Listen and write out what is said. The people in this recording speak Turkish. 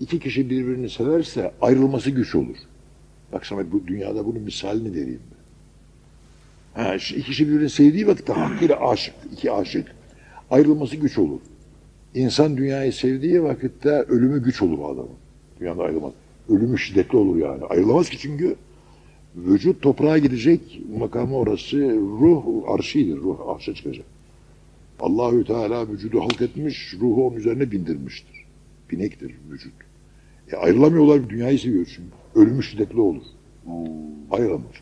iki kişi birbirini severse ayrılması güç olur. Bak Samet bu dünyada bunun misalini vereyim ben. Ha, iki kişi birbirini sevdiği vakitte hakkıyla aşık, iki aşık ayrılması güç olur. İnsan dünyayı sevdiği vakitte ölümü güç olur adamın. Dünyada ayrılmaz. Ölümü şiddetli olur yani. Ayrılamaz ki çünkü vücut toprağa gidecek makamı orası ruh arşidir. Ruh arşa çıkacak. Allahü Teala vücudu halk etmiş, ruhu onun üzerine bindirmiştir. Binektir vücut. E ayrılamıyorlar, dünyayı seviyor çünkü. Ölümü şiddetli olur. Ayrılamaz.